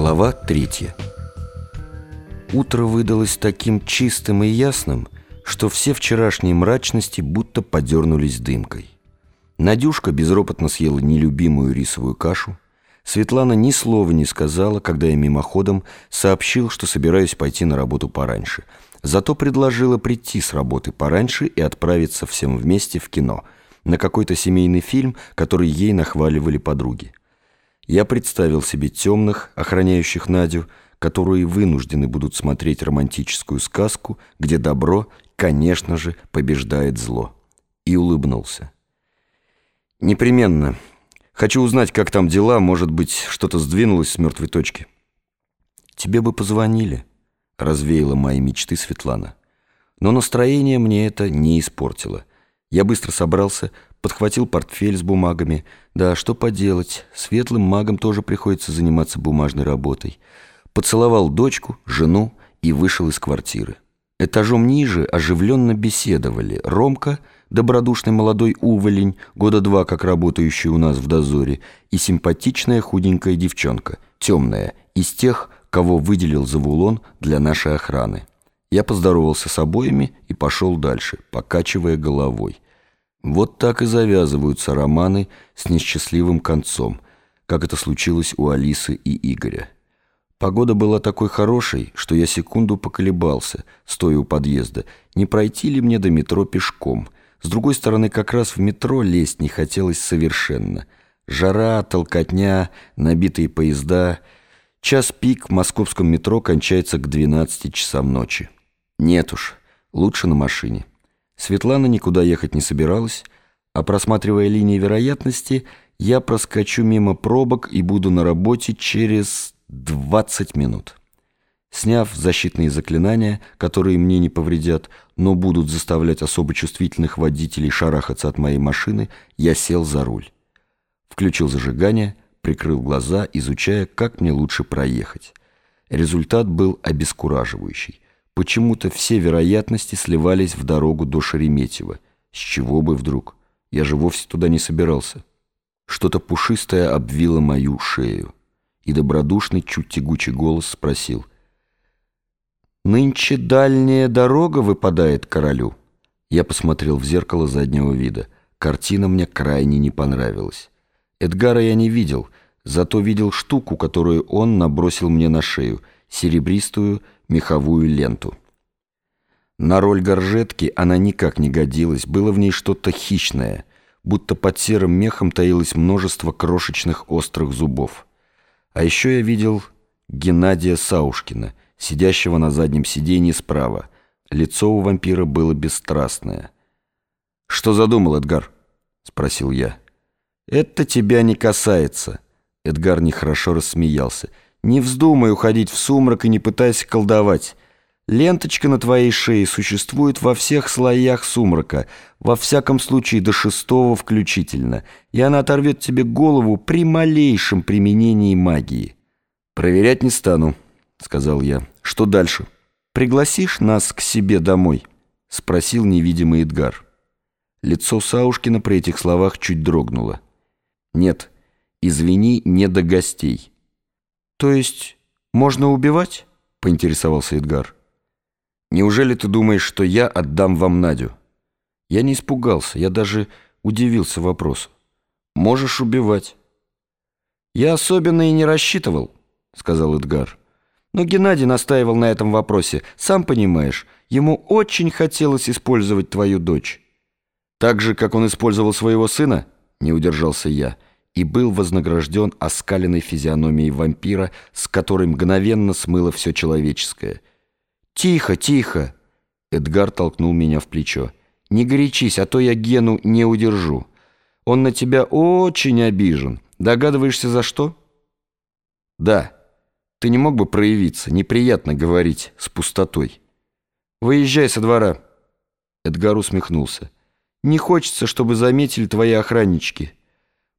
Глава третья. Утро выдалось таким чистым и ясным, что все вчерашние мрачности будто подернулись дымкой. Надюшка безропотно съела нелюбимую рисовую кашу. Светлана ни слова не сказала, когда я мимоходом сообщил, что собираюсь пойти на работу пораньше. Зато предложила прийти с работы пораньше и отправиться всем вместе в кино, на какой-то семейный фильм, который ей нахваливали подруги. Я представил себе темных, охраняющих Надю, которые вынуждены будут смотреть романтическую сказку, где добро, конечно же, побеждает зло. И улыбнулся. «Непременно. Хочу узнать, как там дела, может быть, что-то сдвинулось с мертвой точки». «Тебе бы позвонили», — развеяла мои мечты Светлана. Но настроение мне это не испортило. Я быстро собрался, подхватил портфель с бумагами. Да, что поделать, светлым магам тоже приходится заниматься бумажной работой. Поцеловал дочку, жену и вышел из квартиры. Этажом ниже оживленно беседовали Ромка, добродушный молодой уволень, года два как работающий у нас в дозоре, и симпатичная худенькая девчонка, темная, из тех, кого выделил Завулон для нашей охраны. Я поздоровался с обоими и пошел дальше, покачивая головой. Вот так и завязываются романы с несчастливым концом, как это случилось у Алисы и Игоря. Погода была такой хорошей, что я секунду поколебался, стоя у подъезда, не пройти ли мне до метро пешком. С другой стороны, как раз в метро лезть не хотелось совершенно. Жара, толкотня, набитые поезда. Час пик в московском метро кончается к 12 часам ночи. Нет уж, лучше на машине. Светлана никуда ехать не собиралась, а просматривая линии вероятности, я проскочу мимо пробок и буду на работе через 20 минут. Сняв защитные заклинания, которые мне не повредят, но будут заставлять особо чувствительных водителей шарахаться от моей машины, я сел за руль. Включил зажигание, прикрыл глаза, изучая, как мне лучше проехать. Результат был обескураживающий. Почему-то все вероятности сливались в дорогу до Шереметьево. С чего бы вдруг? Я же вовсе туда не собирался. Что-то пушистое обвило мою шею. И добродушный, чуть тягучий голос спросил. «Нынче дальняя дорога выпадает королю?» Я посмотрел в зеркало заднего вида. Картина мне крайне не понравилась. Эдгара я не видел, зато видел штуку, которую он набросил мне на шею, серебристую, меховую ленту. На роль горжетки она никак не годилась, было в ней что-то хищное, будто под серым мехом таилось множество крошечных острых зубов. А еще я видел Геннадия Саушкина, сидящего на заднем сиденье справа. Лицо у вампира было бесстрастное. «Что задумал, Эдгар?» — спросил я. «Это тебя не касается». Эдгар нехорошо рассмеялся. Не вздумай уходить в сумрак и не пытайся колдовать. Ленточка на твоей шее существует во всех слоях сумрака, во всяком случае до шестого включительно, и она оторвет тебе голову при малейшем применении магии. «Проверять не стану», — сказал я. «Что дальше?» «Пригласишь нас к себе домой?» — спросил невидимый Эдгар. Лицо Саушкина при этих словах чуть дрогнуло. «Нет, извини, не до гостей». «То есть можно убивать?» — поинтересовался Эдгар. «Неужели ты думаешь, что я отдам вам Надю?» Я не испугался, я даже удивился вопросу. «Можешь убивать». «Я особенно и не рассчитывал», — сказал Эдгар. «Но Геннадий настаивал на этом вопросе. Сам понимаешь, ему очень хотелось использовать твою дочь». «Так же, как он использовал своего сына?» — не удержался я и был вознагражден оскаленной физиономией вампира, с которой мгновенно смыло все человеческое. «Тихо, тихо!» Эдгар толкнул меня в плечо. «Не горячись, а то я Гену не удержу. Он на тебя очень обижен. Догадываешься, за что?» «Да. Ты не мог бы проявиться? Неприятно говорить с пустотой». «Выезжай со двора». Эдгар усмехнулся. «Не хочется, чтобы заметили твои охраннички».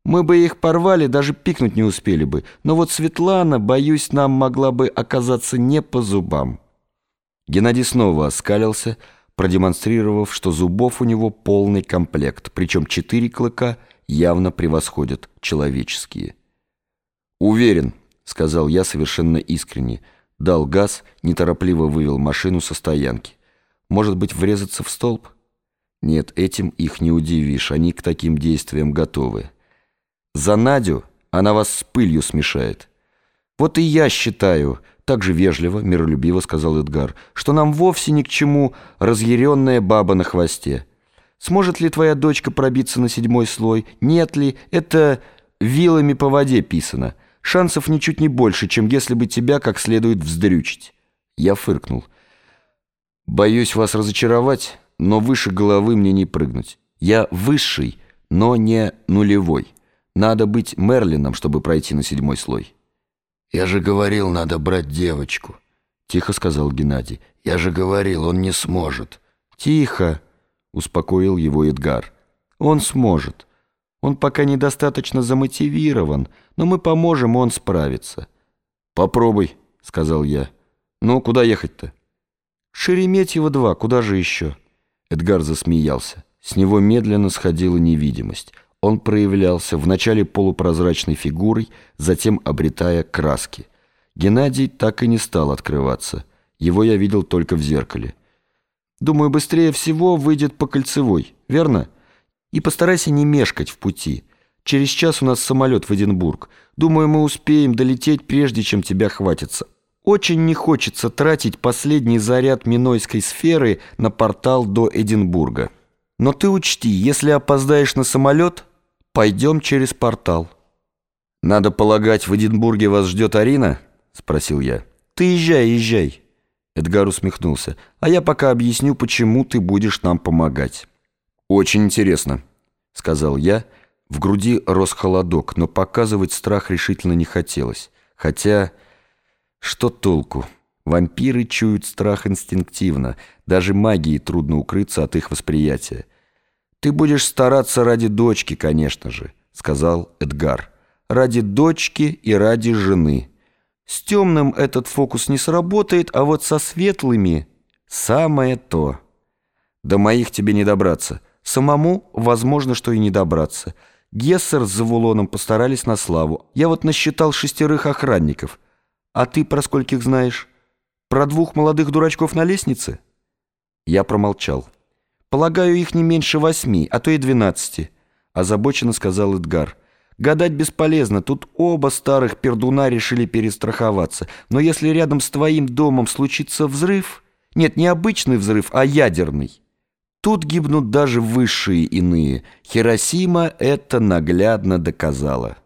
Мы бы их порвали, даже пикнуть не успели бы. Но вот Светлана, боюсь, нам могла бы оказаться не по зубам». Геннадий снова оскалился, продемонстрировав, что зубов у него полный комплект, причем четыре клыка явно превосходят человеческие. «Уверен», — сказал я совершенно искренне. Дал газ, неторопливо вывел машину со стоянки. Может быть, врезаться в столб? Нет, этим их не удивишь, они к таким действиям готовы. За Надю она вас с пылью смешает. Вот и я считаю, так же вежливо, миролюбиво сказал Эдгар, что нам вовсе ни к чему разъяренная баба на хвосте. Сможет ли твоя дочка пробиться на седьмой слой? Нет ли? Это вилами по воде писано. Шансов ничуть не больше, чем если бы тебя как следует вздрючить. Я фыркнул. Боюсь вас разочаровать, но выше головы мне не прыгнуть. Я высший, но не нулевой. Надо быть Мерлином, чтобы пройти на седьмой слой. «Я же говорил, надо брать девочку», — тихо сказал Геннадий. «Я же говорил, он не сможет». «Тихо», — успокоил его Эдгар. «Он сможет. Он пока недостаточно замотивирован, но мы поможем, он справится». «Попробуй», — сказал я. «Ну, куда ехать-то?» «Шереметьево-2, куда же еще?» Эдгар засмеялся. С него медленно сходила невидимость. Он проявлялся вначале полупрозрачной фигурой, затем обретая краски. Геннадий так и не стал открываться. Его я видел только в зеркале. «Думаю, быстрее всего выйдет по кольцевой, верно? И постарайся не мешкать в пути. Через час у нас самолет в Эдинбург. Думаю, мы успеем долететь, прежде чем тебя хватится. Очень не хочется тратить последний заряд Минойской сферы на портал до Эдинбурга. Но ты учти, если опоздаешь на самолет, Пойдем через портал. Надо полагать, в Эдинбурге вас ждет Арина? Спросил я. Ты езжай, езжай. Эдгар усмехнулся. А я пока объясню, почему ты будешь нам помогать. Очень интересно, сказал я. В груди рос холодок, но показывать страх решительно не хотелось. Хотя, что толку? Вампиры чуют страх инстинктивно. Даже магии трудно укрыться от их восприятия. «Ты будешь стараться ради дочки, конечно же», — сказал Эдгар. «Ради дочки и ради жены. С темным этот фокус не сработает, а вот со светлыми самое то. До моих тебе не добраться. Самому, возможно, что и не добраться. Гессер с Завулоном постарались на славу. Я вот насчитал шестерых охранников. А ты про скольких знаешь? Про двух молодых дурачков на лестнице?» Я промолчал. «Полагаю, их не меньше восьми, а то и двенадцати», — озабоченно сказал Эдгар. «Гадать бесполезно, тут оба старых пердуна решили перестраховаться. Но если рядом с твоим домом случится взрыв... Нет, не обычный взрыв, а ядерный. Тут гибнут даже высшие иные. Хиросима это наглядно доказала».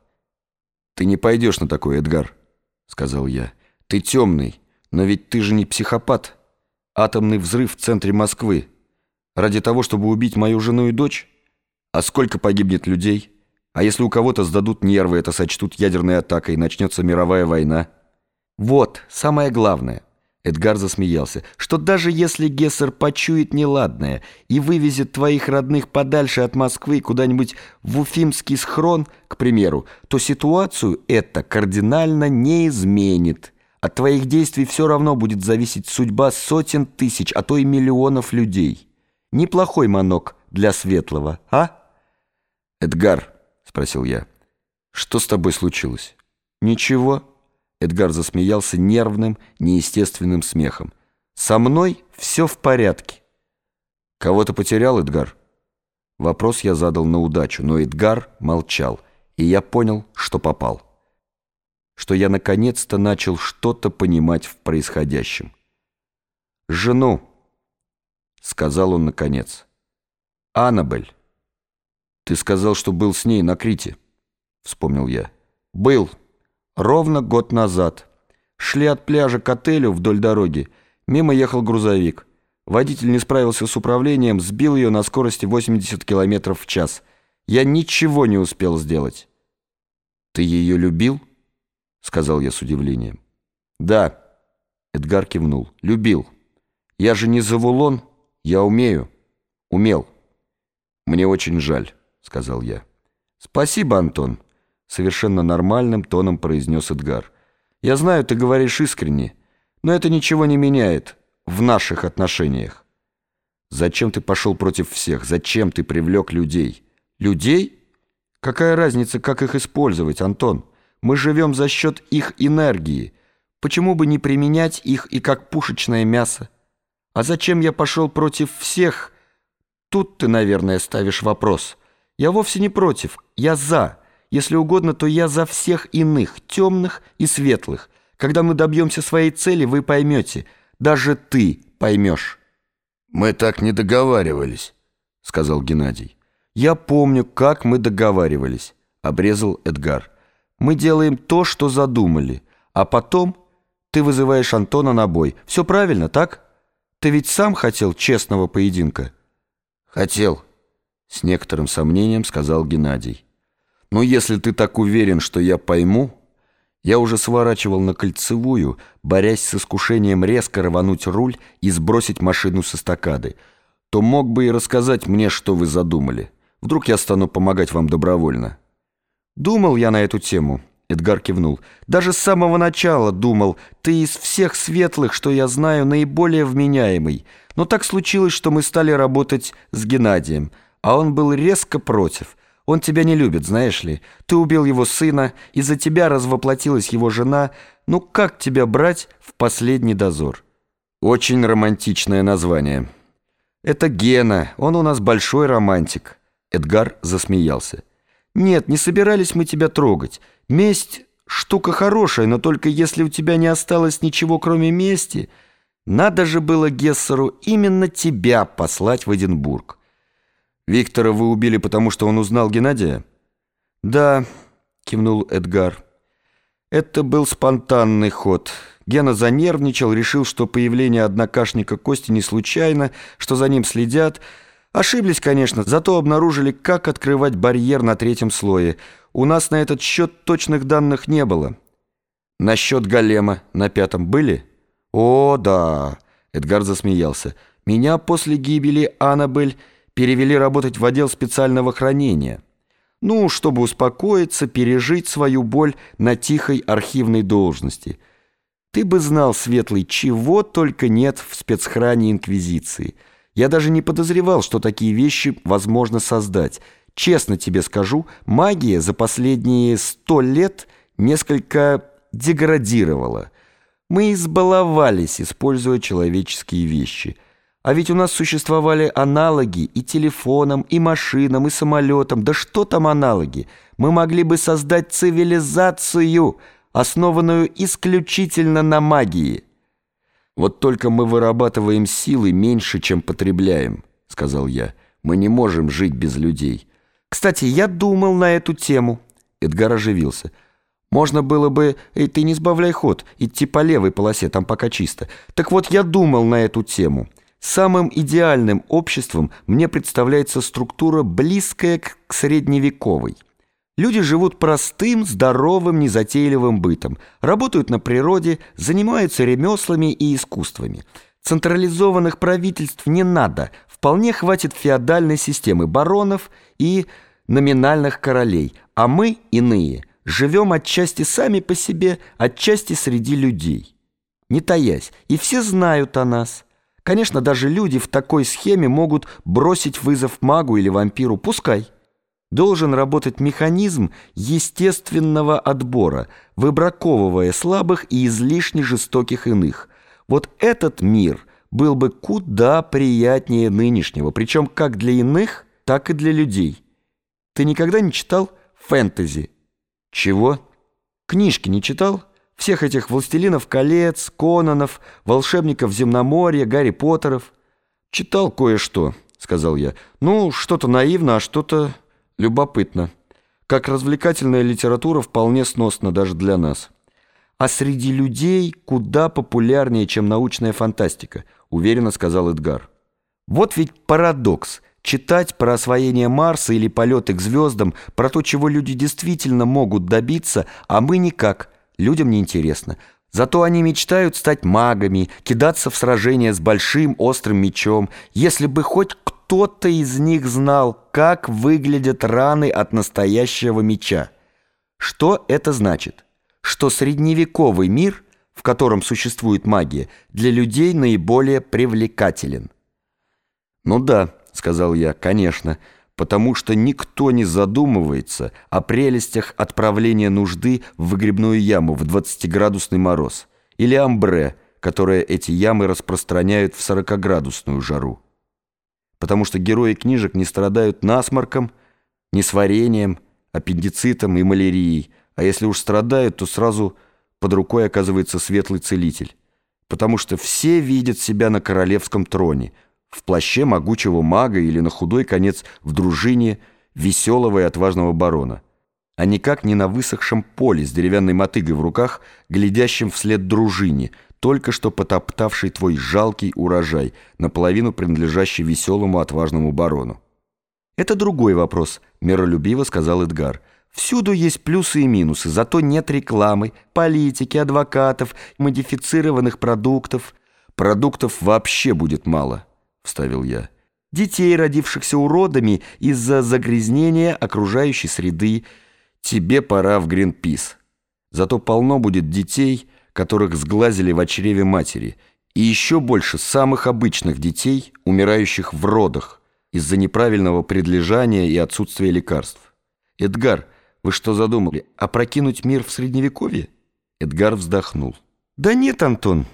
«Ты не пойдешь на такой, Эдгар», — сказал я. «Ты темный, но ведь ты же не психопат. Атомный взрыв в центре Москвы. Ради того, чтобы убить мою жену и дочь? А сколько погибнет людей? А если у кого-то сдадут нервы, это сочтут ядерной атакой, и начнется мировая война? Вот, самое главное. Эдгар засмеялся, что даже если Гессер почует неладное и вывезет твоих родных подальше от Москвы куда-нибудь в Уфимский схрон, к примеру, то ситуацию это кардинально не изменит. От твоих действий все равно будет зависеть судьба сотен тысяч, а то и миллионов людей. Неплохой манок для светлого, а?» «Эдгар», — спросил я, — «что с тобой случилось?» «Ничего». Эдгар засмеялся нервным, неестественным смехом. «Со мной все в порядке». «Кого-то потерял, Эдгар?» Вопрос я задал на удачу, но Эдгар молчал, и я понял, что попал. Что я наконец-то начал что-то понимать в происходящем. «Жену», сказал он наконец. «Аннабель, ты сказал, что был с ней на Крите», — вспомнил я. «Был. Ровно год назад. Шли от пляжа к отелю вдоль дороги. Мимо ехал грузовик. Водитель не справился с управлением, сбил ее на скорости 80 км в час. Я ничего не успел сделать». «Ты ее любил?» — сказал я с удивлением. «Да», — Эдгар кивнул, — «любил. Я же не Завулон». «Я умею. Умел». «Мне очень жаль», — сказал я. «Спасибо, Антон», — совершенно нормальным тоном произнес Эдгар. «Я знаю, ты говоришь искренне, но это ничего не меняет в наших отношениях. Зачем ты пошел против всех? Зачем ты привлек людей? Людей? Какая разница, как их использовать, Антон? Мы живем за счет их энергии. Почему бы не применять их и как пушечное мясо? А зачем я пошел против всех? Тут ты, наверное, ставишь вопрос. Я вовсе не против, я за. Если угодно, то я за всех иных, темных и светлых. Когда мы добьемся своей цели, вы поймете. Даже ты поймешь. «Мы так не договаривались», — сказал Геннадий. «Я помню, как мы договаривались», — обрезал Эдгар. «Мы делаем то, что задумали, а потом ты вызываешь Антона на бой. Все правильно, так? Ты ведь сам хотел честного поединка?» «Хотел», — с некоторым сомнением сказал Геннадий. «Но если ты так уверен, что я пойму...» Я уже сворачивал на кольцевую, борясь с искушением резко рвануть руль и сбросить машину со стакады. То мог бы и рассказать мне, что вы задумали. Вдруг я стану помогать вам добровольно. Думал я на эту тему. Эдгар кивнул. «Даже с самого начала думал, ты из всех светлых, что я знаю, наиболее вменяемый. Но так случилось, что мы стали работать с Геннадием, а он был резко против». Он тебя не любит, знаешь ли. Ты убил его сына, из-за тебя развоплотилась его жена. Ну как тебя брать в последний дозор? Очень романтичное название. Это Гена, он у нас большой романтик. Эдгар засмеялся. Нет, не собирались мы тебя трогать. Месть — штука хорошая, но только если у тебя не осталось ничего, кроме мести... Надо же было Гессеру именно тебя послать в Эдинбург. Виктора вы убили, потому что он узнал Геннадия? Да, кивнул Эдгар. Это был спонтанный ход. Гена занервничал, решил, что появление однокашника Кости не случайно, что за ним следят. Ошиблись, конечно, зато обнаружили, как открывать барьер на третьем слое. У нас на этот счет точных данных не было. Насчет голема на пятом были? О, да, Эдгар засмеялся. Меня после гибели Аннабель перевели работать в отдел специального хранения. Ну, чтобы успокоиться, пережить свою боль на тихой архивной должности. Ты бы знал, Светлый, чего только нет в спецхране Инквизиции. Я даже не подозревал, что такие вещи возможно создать. Честно тебе скажу, магия за последние сто лет несколько деградировала. Мы избаловались, используя человеческие вещи – а ведь у нас существовали аналоги и телефонам, и машинам, и самолетам. Да что там аналоги? Мы могли бы создать цивилизацию, основанную исключительно на магии. Вот только мы вырабатываем силы меньше, чем потребляем, сказал я. Мы не можем жить без людей. Кстати, я думал на эту тему. Эдгар оживился. Можно было бы, эй, ты не сбавляй ход, идти по левой полосе, там пока чисто. Так вот, я думал на эту тему. Самым идеальным обществом мне представляется структура, близкая к средневековой. Люди живут простым, здоровым, незатейливым бытом, работают на природе, занимаются ремеслами и искусствами. Централизованных правительств не надо, вполне хватит феодальной системы баронов и номинальных королей, а мы, иные, живем отчасти сами по себе, отчасти среди людей. Не таясь, и все знают о нас – Конечно, даже люди в такой схеме могут бросить вызов магу или вампиру. Пускай. Должен работать механизм естественного отбора, выбраковывая слабых и излишне жестоких иных. Вот этот мир был бы куда приятнее нынешнего, причем как для иных, так и для людей. Ты никогда не читал фэнтези? Чего? Книжки не читал? Всех этих «Властелинов колец», «Кононов», «Волшебников земноморья», «Гарри Поттеров». «Читал кое-что», — сказал я. «Ну, что-то наивно, а что-то любопытно. Как развлекательная литература вполне сносно даже для нас. А среди людей куда популярнее, чем научная фантастика», — уверенно сказал Эдгар. «Вот ведь парадокс» читать про освоение Марса или полеты к звездам, про то, чего люди действительно могут добиться, а мы никак. Людям неинтересно. Зато они мечтают стать магами, кидаться в сражения с большим острым мечом. Если бы хоть кто-то из них знал, как выглядят раны от настоящего меча. Что это значит? Что средневековый мир, в котором существует магия, для людей наиболее привлекателен. «Ну да», — сказал я, — «конечно. потому что никто не задумывается о прелестях отправления нужды в выгребную яму в 20-градусный мороз или амбре, которое эти ямы распространяют в 40-градусную жару. Потому что герои книжек не страдают насморком, несварением, аппендицитом и малярией, а если уж страдают, то сразу под рукой оказывается светлый целитель. Потому что все видят себя на королевском троне – в плаще могучего мага или на худой конец в дружине веселого и отважного барона, а никак не на высохшем поле с деревянной мотыгой в руках, глядящим вслед дружине, только что потоптавший твой жалкий урожай, наполовину принадлежащий веселому отважному барону. «Это другой вопрос», — миролюбиво сказал Эдгар. «Всюду есть плюсы и минусы, зато нет рекламы, политики, адвокатов, модифицированных продуктов. Продуктов вообще будет мало» вставил я. «Детей, родившихся уродами из-за загрязнения окружающей среды. Тебе пора в Гринпис. Зато полно будет детей, которых сглазили в чреве матери, и еще больше самых обычных детей, умирающих в родах из-за неправильного предлежания и отсутствия лекарств. Эдгар, вы что задумали, опрокинуть мир в Средневековье?» Эдгар вздохнул. «Да нет, Антон,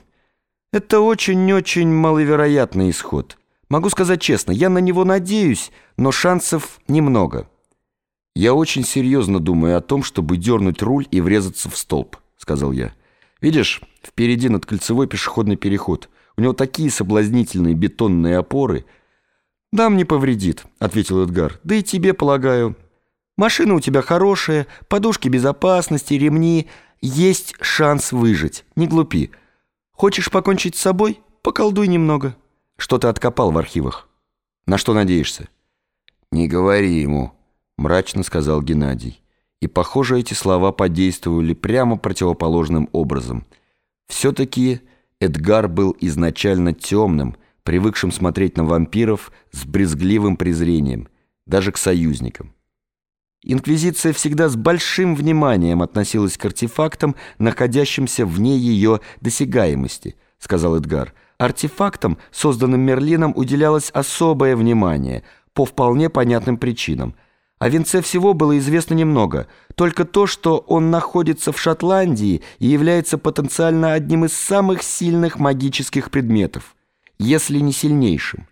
это очень-очень маловероятный исход». Могу сказать честно, я на него надеюсь, но шансов немного. Я очень серьезно думаю о том, чтобы дернуть руль и врезаться в столб, сказал я. Видишь, впереди над кольцевой пешеходный переход. У него такие соблазнительные бетонные опоры. «Нам не повредит», — ответил Эдгар. «Да и тебе, полагаю. Машина у тебя хорошая, подушки безопасности, ремни. Есть шанс выжить. Не глупи. Хочешь покончить с собой? Поколдуй немного». Что ты откопал в архивах? На что надеешься?» «Не говори ему», — мрачно сказал Геннадий. И, похоже, эти слова подействовали прямо противоположным образом. Все-таки Эдгар был изначально темным, привыкшим смотреть на вампиров с брезгливым презрением, даже к союзникам. Инквизиция всегда с большим вниманием относилась к артефактам, находящимся вне ее досягаемости, сказал Эдгар, Артефактам, созданным Мерлином, уделялось особое внимание, по вполне понятным причинам. О венце всего было известно немного, только то, что он находится в Шотландии и является потенциально одним из самых сильных магических предметов, если не сильнейшим.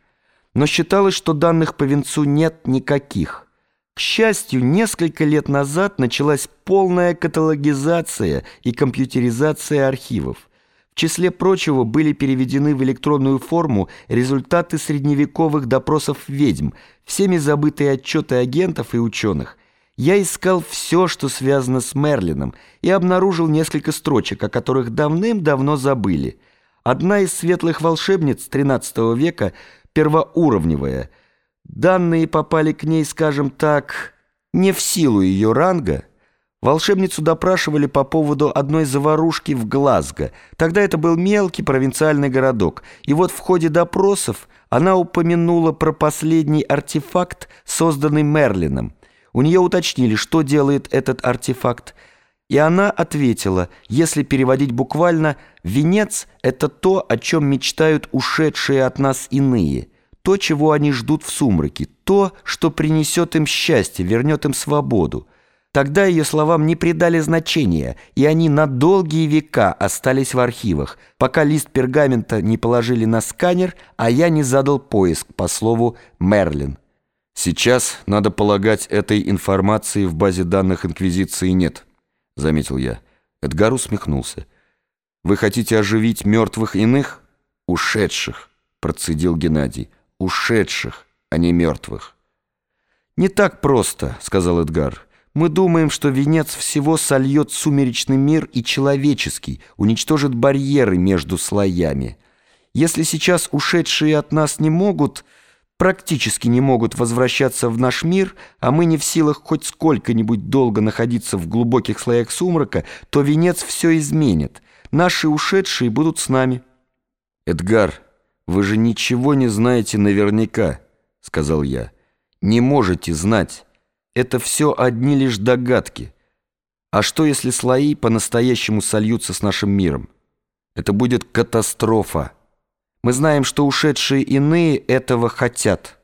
Но считалось, что данных по венцу нет никаких. К счастью, несколько лет назад началась полная каталогизация и компьютеризация архивов. Числе прочего были переведены в электронную форму результаты средневековых допросов ведьм, всеми забытые отчеты агентов и ученых. Я искал все, что связано с Мерлином, и обнаружил несколько строчек, о которых давным-давно забыли. Одна из светлых волшебниц XIII века, первоуровневая. Данные попали к ней, скажем так, не в силу ее ранга, Волшебницу допрашивали по поводу одной заварушки в Глазго. Тогда это был мелкий провинциальный городок. И вот в ходе допросов она упомянула про последний артефакт, созданный Мерлином. У нее уточнили, что делает этот артефакт. И она ответила, если переводить буквально, «Венец — это то, о чем мечтают ушедшие от нас иные» то, чего они ждут в сумраке, то, что принесет им счастье, вернет им свободу. Тогда ее словам не придали значения, и они на долгие века остались в архивах, пока лист пергамента не положили на сканер, а я не задал поиск по слову «Мерлин». «Сейчас, надо полагать, этой информации в базе данных Инквизиции нет», — заметил я. Эдгар усмехнулся. «Вы хотите оживить мертвых иных?» «Ушедших», — процедил Геннадий. «Ушедших, а не мертвых». «Не так просто», — сказал Эдгар. Мы думаем, что венец всего сольет сумеречный мир и человеческий, уничтожит барьеры между слоями. Если сейчас ушедшие от нас не могут, практически не могут возвращаться в наш мир, а мы не в силах хоть сколько-нибудь долго находиться в глубоких слоях сумрака, то венец все изменит. Наши ушедшие будут с нами. «Эдгар, вы же ничего не знаете наверняка», — сказал я. «Не можете знать» это все одни лишь догадки. А что, если слои по-настоящему сольются с нашим миром? Это будет катастрофа. Мы знаем, что ушедшие иные этого хотят,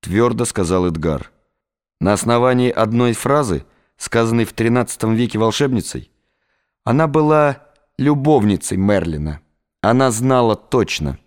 твердо сказал Эдгар. На основании одной фразы, сказанной в XIII веке волшебницей, она была любовницей Мерлина. Она знала точно –